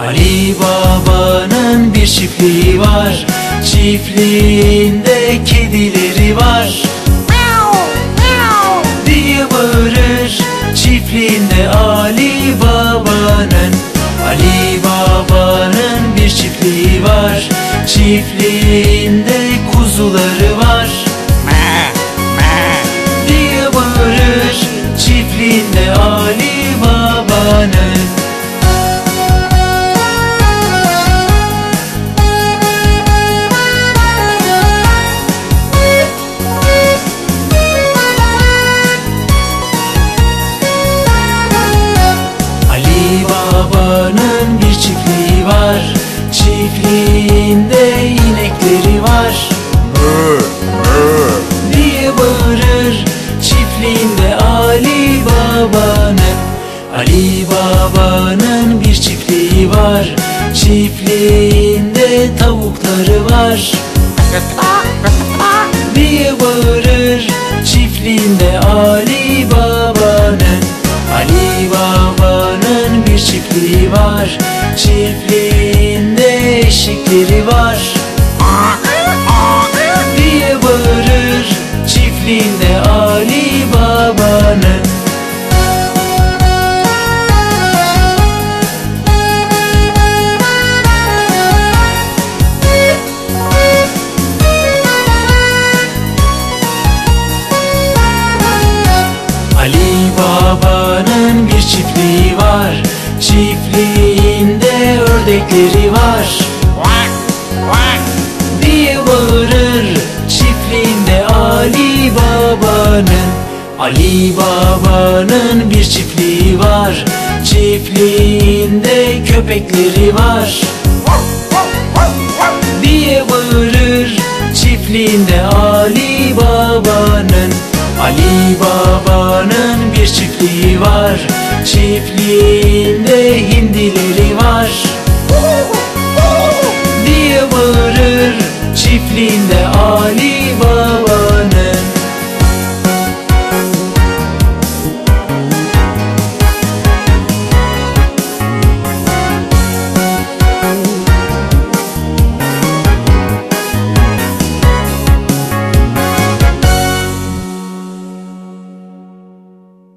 Ali Baba'nın bir çiftliği var. Çiftliğinde kedileri var. Diye bağırır Çiftliğinde Ali Baba'nın. Ali Baba'nın bir çiftliği var. Çiftliğinde kuzuları var. Diye bağırır Çiftliğinde Ali Baba'nın Ali Baba'nın bir çiftliği var. Çiftliğinde tavukları var. Diye bağırır? Çiftliğinde Ali Baba'nın Ali Baba'nın bir çiftliği var. Çiftliğinde eşekleri var Baba'nın bir çiftliği var. Çiftliğinde ördekleri var. Diye bağırır Çiftliğinde Ali Baba'nın. Ali Baba'nın bir çiftliği var. Çiftliğinde köpekleri var. Diye bağırır Çiftliğinde Ali Baba'nın bir çiftliği var. Çiftliğinde hindileri var.